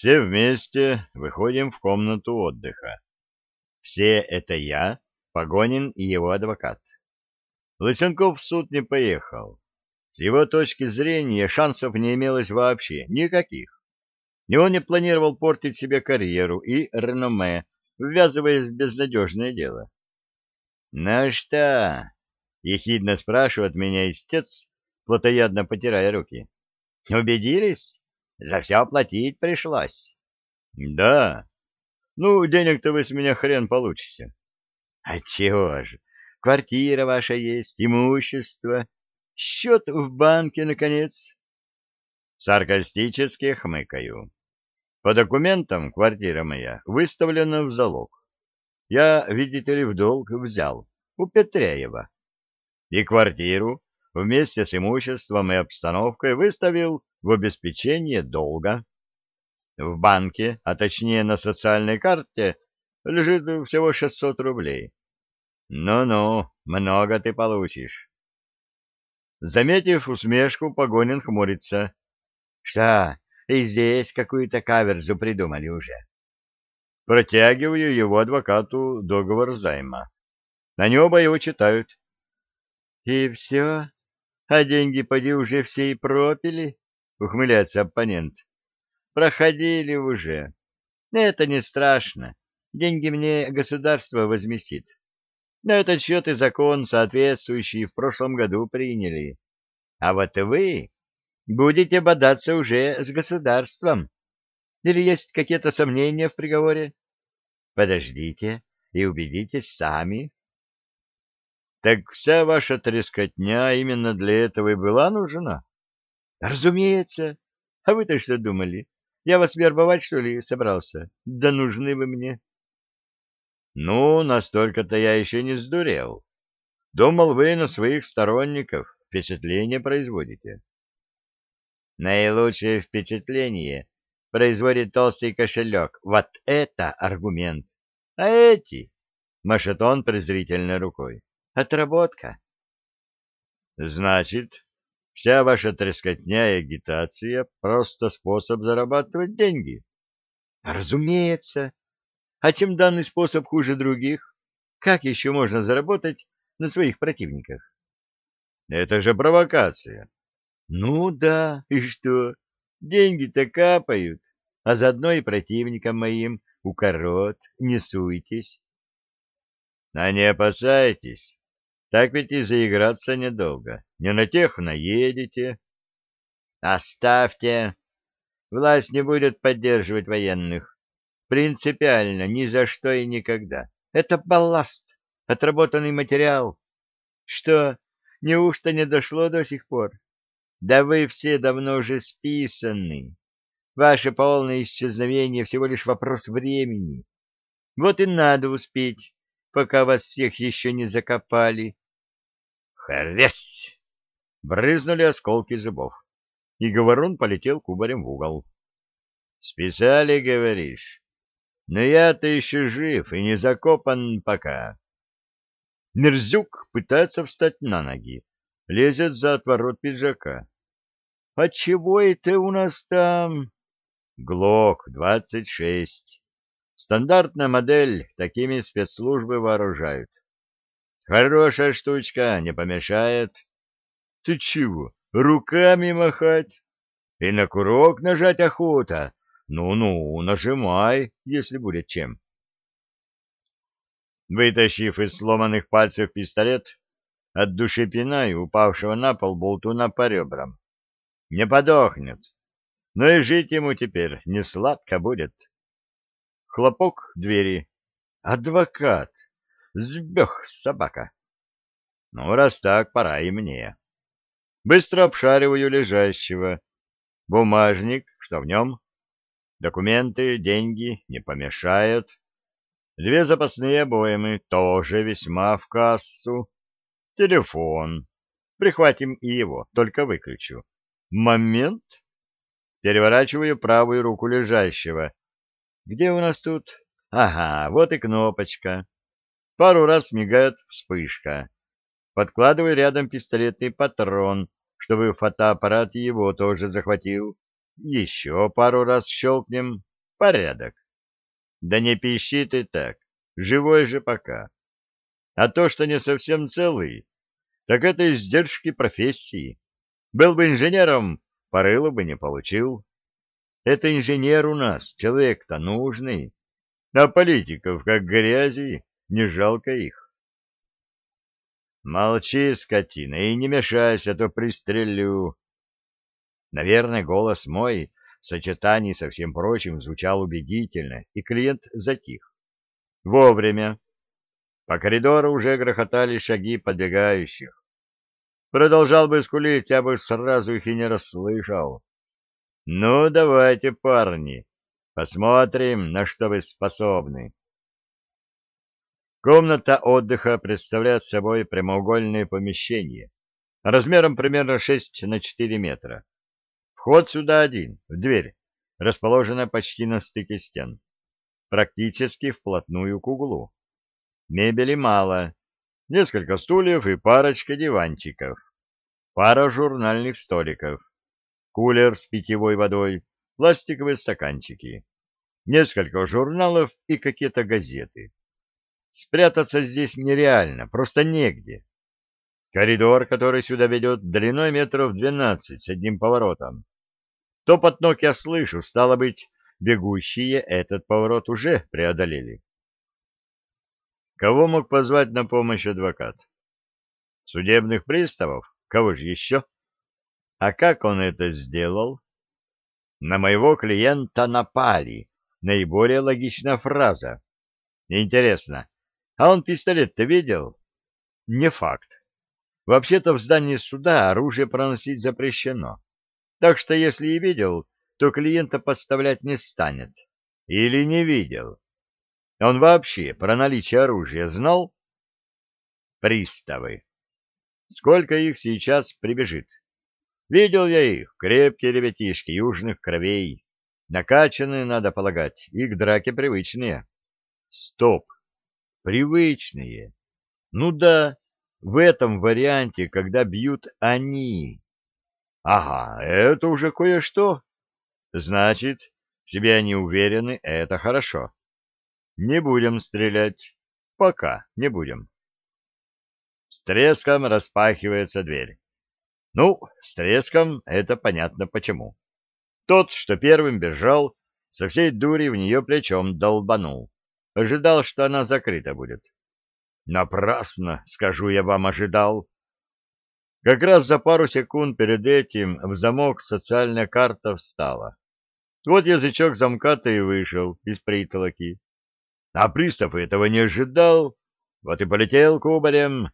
Все вместе выходим в комнату отдыха. Все это я, Погонин и его адвокат. Лысенков в суд не поехал. С его точки зрения шансов не имелось вообще никаких. И он не планировал портить себе карьеру и реноме, ввязываясь в безнадежное дело. «Ну что?» — ехидно спрашивает меня истец, плотоядно потирая руки. «Убедились? За все оплатить пришлось». «Да. Ну, денег-то вы с меня хрен получите». «А чего же? Квартира ваша есть, имущество, счет в банке, наконец». Саркастически хмыкаю. По документам квартира моя выставлена в залог. Я, видите ли, в долг взял у Петряева. И квартиру вместе с имуществом и обстановкой выставил в обеспечение долга. В банке, а точнее на социальной карте, лежит всего 600 рублей. Ну-ну, много ты получишь. Заметив усмешку, Погонин хмурится. Что, и здесь какую-то каверзу придумали уже. Протягиваю его адвокату договор займа. Они оба его читают. — И все? А деньги, поди, уже все и пропили? — ухмыляется оппонент. — Проходили уже. Это не страшно. Деньги мне государство возместит. На этот счет и закон соответствующий в прошлом году приняли. А вот вы будете бодаться уже с государством. Или есть какие-то сомнения в приговоре? Подождите и убедитесь сами. Так вся ваша трескотня именно для этого и была нужна? Разумеется. А вы-то что думали? Я вас вербовать, что ли, собрался? Да нужны вы мне. Ну, настолько-то я еще не сдурел. Думал, вы на своих сторонников впечатление производите. Наилучшее впечатление производит толстый кошелек. Вот это аргумент. А эти? Машет он презрительной рукой. Отработка. Значит, вся ваша трескотня и агитация — просто способ зарабатывать деньги? Разумеется. А чем данный способ хуже других? Как еще можно заработать на своих противниках? Это же провокация. Ну да, и что? Деньги-то капают, а заодно и противникам моим укорот, не суйтесь. А не опасайтесь, так ведь и заиграться недолго. Не на тех наедете. Оставьте. Власть не будет поддерживать военных. Принципиально, ни за что и никогда. Это балласт, отработанный материал. Что, неужто не дошло до сих пор? Да вы все давно уже списаны. Ваше полное исчезновение всего лишь вопрос времени. Вот и надо успеть, пока вас всех еще не закопали. Хрясь! Брызнули осколки зубов, и говорун полетел кубарем в угол. Списали, говоришь? Но я-то еще жив и не закопан пока. Мерзюк пытается встать на ноги, лезет за отворот пиджака. — А чего это у нас там? — ГЛОК-26. Стандартная модель, такими спецслужбы вооружают. Хорошая штучка, не помешает. — Ты чего, руками махать? И на курок нажать охота. Ну-ну, нажимай, если будет чем. Вытащив из сломанных пальцев пистолет, от души пинаю упавшего на пол болтуна по ребрам. Не подохнет, но и жить ему теперь не сладко будет. Хлопок двери. Адвокат. Сбег собака. Ну, раз так, пора и мне. Быстро обшариваю лежащего. Бумажник, что в нем? Документы, деньги не помешают. Две запасные обоймы тоже весьма в кассу. Телефон. Прихватим и его, только выключу. Момент. Переворачиваю правую руку лежащего. Где у нас тут? Ага, вот и кнопочка. Пару раз мигает вспышка. Подкладываю рядом пистолетный патрон, чтобы фотоаппарат его тоже захватил. Еще пару раз щелкнем. порядок. Да не пищи ты так, живой же пока. А то, что не совсем целый, так это издержки профессии. Был бы инженером, порылу бы не получил. Это инженер у нас, человек-то нужный. А политиков, как грязи, не жалко их. Молчи, скотина, и не мешайся, а то пристрелю. Наверное, голос мой в сочетании со всем прочим звучал убедительно, и клиент затих. Вовремя. По коридору уже грохотали шаги подбегающих. Продолжал бы скулить, я бы сразу их и не расслышал. Ну, давайте, парни, посмотрим, на что вы способны. Комната отдыха представляет собой прямоугольное помещение, размером примерно 6 на 4 метра. Вход сюда один, в дверь, расположена почти на стыке стен, практически вплотную к углу. Мебели мало, несколько стульев и парочка диванчиков, пара журнальных столиков, кулер с питьевой водой, пластиковые стаканчики, несколько журналов и какие-то газеты. Спрятаться здесь нереально, просто негде. Коридор, который сюда ведет, длиной метров двенадцать с одним поворотом. Топот ног я слышу, стало быть, бегущие этот поворот уже преодолели. Кого мог позвать на помощь адвокат? Судебных приставов? Кого же еще? А как он это сделал? На моего клиента напали. Наиболее логичная фраза. Интересно, а он пистолет-то видел? Не факт. Вообще-то в здании суда оружие проносить запрещено. Так что если и видел, то клиента подставлять не станет. Или не видел. Он вообще про наличие оружия знал? Приставы. Сколько их сейчас прибежит? Видел я их, крепкие ребятишки южных кровей. Накачанные, надо полагать, и к драке привычные. Стоп. Привычные. Ну да, в этом варианте, когда бьют они, Ага, это уже кое-что. Значит, в себе они уверены, это хорошо. Не будем стрелять. Пока не будем. С треском распахивается дверь. Ну, с треском это понятно почему. Тот, что первым бежал, со всей дури в нее плечом долбанул. Ожидал, что она закрыта будет. Напрасно, скажу я вам, ожидал. Как раз за пару секунд перед этим в замок социальная карта встала. Вот язычок замка-то и вышел из притолоки. А пристав этого не ожидал, вот и полетел кубарем.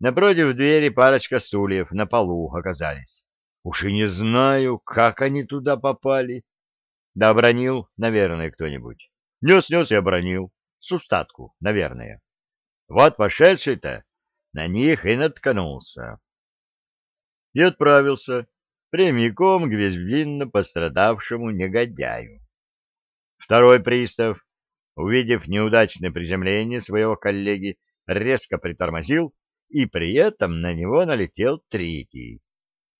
Напротив двери парочка стульев на полу оказались. Уж и не знаю, как они туда попали. Да обронил, наверное, кто-нибудь. Нес-нес и обронил. С устатку, наверное. Вот пошедший-то на них и наткнулся. И отправился прямиком к безвинно пострадавшему негодяю. Второй пристав, увидев неудачное приземление своего коллеги, резко притормозил, и при этом на него налетел третий,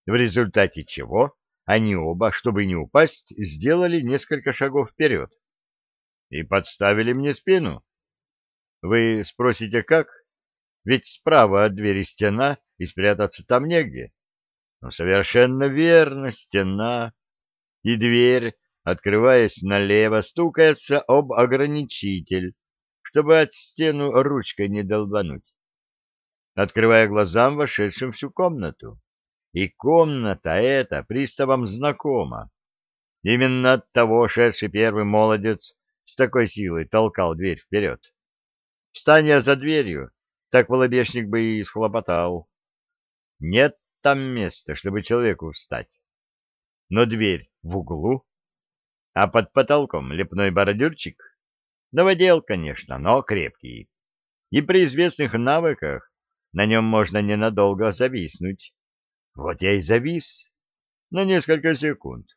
в результате чего они оба, чтобы не упасть, сделали несколько шагов вперед и подставили мне спину. Вы спросите, как? Ведь справа от двери стена, и спрятаться там негде. Ну, совершенно верно, стена. И дверь, открываясь налево, стукается об ограничитель, чтобы от стену ручкой не долбануть. Открывая глазам вошедшим всю комнату. И комната эта приставам знакома. Именно от того шедший первый молодец с такой силой толкал дверь вперед. Встань за дверью, так волобешник бы и схлопотал. Нет там места, чтобы человеку встать. Но дверь в углу, а под потолком лепной бордюрчик. Новодел, конечно, но крепкий. И при известных навыках на нем можно ненадолго зависнуть. Вот я и завис на несколько секунд.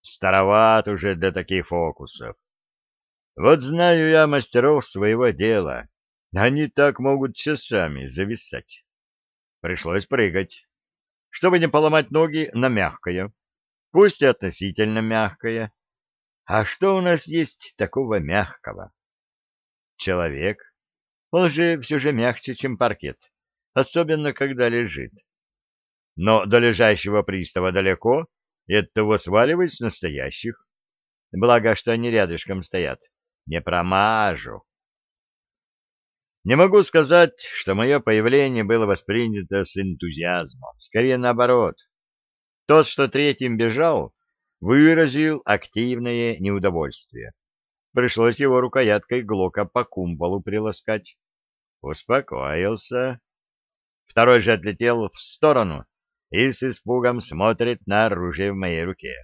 Староват уже для таких фокусов. Вот знаю я мастеров своего дела. Они так могут часами зависать. Пришлось прыгать. Чтобы не поломать ноги на мягкое, пусть и относительно мягкое. А что у нас есть такого мягкого? Человек. Он же все же мягче, чем паркет, особенно когда лежит. Но до лежащего пристава далеко, и от того сваливать с настоящих. Благо, что они рядышком стоят. Не промажу. Не могу сказать, что мое появление было воспринято с энтузиазмом. Скорее наоборот. Тот, что третьим бежал, выразил активное неудовольствие. Пришлось его рукояткой глока по кумполу приласкать. Успокоился. Второй же отлетел в сторону и с испугом смотрит на оружие в моей руке.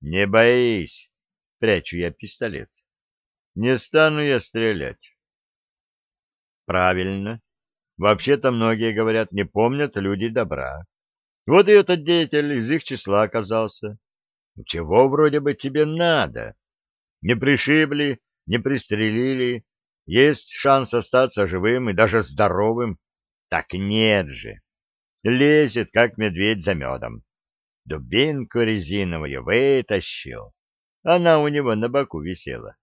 «Не боись!» — прячу я пистолет. «Не стану я стрелять». «Правильно. Вообще-то многие говорят, не помнят люди добра. Вот и этот деятель из их числа оказался. Чего вроде бы тебе надо? Не пришибли, не пристрелили, есть шанс остаться живым и даже здоровым. Так нет же. Лезет, как медведь за медом. Дубинку резиновую вытащил. Она у него на боку висела.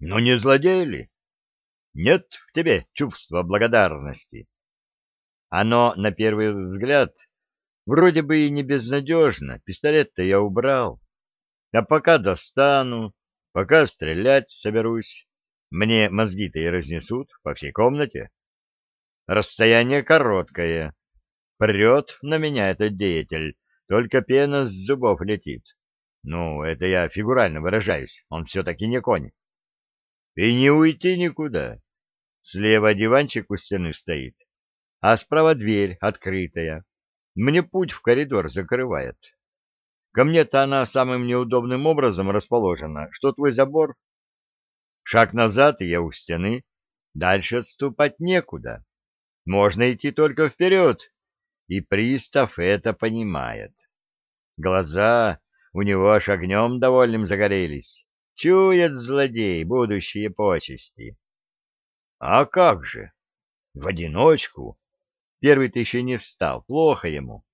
Ну не злодей ли? Нет в тебе чувства благодарности. Оно, на первый взгляд, вроде бы и не безнадежно. Пистолет-то я убрал. А пока достану, пока стрелять соберусь, мне мозги-то и разнесут по всей комнате. Расстояние короткое. Прет на меня этот деятель, только пена с зубов летит. Ну, это я фигурально выражаюсь, он все-таки не конь. И не уйти никуда. Слева диванчик у стены стоит, а справа дверь открытая. Мне путь в коридор закрывает. Ко мне-то она самым неудобным образом расположена, что твой забор. Шаг назад, и я у стены. Дальше отступать некуда. Можно идти только вперед. И пристав это понимает. Глаза у него аж огнем довольным загорелись. Чует злодей будущие почести. А как же? В одиночку. Первый-то еще не встал, плохо ему.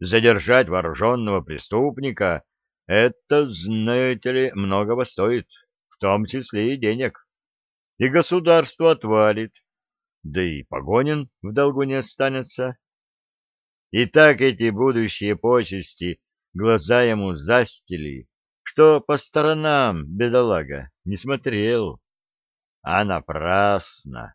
Задержать вооруженного преступника — это, знаете ли, многого стоит, в том числе и денег. И государство отвалит, да и погонен в долгу не останется. И так эти будущие почести глаза ему застили, что по сторонам, бедолага, не смотрел. А напрасно.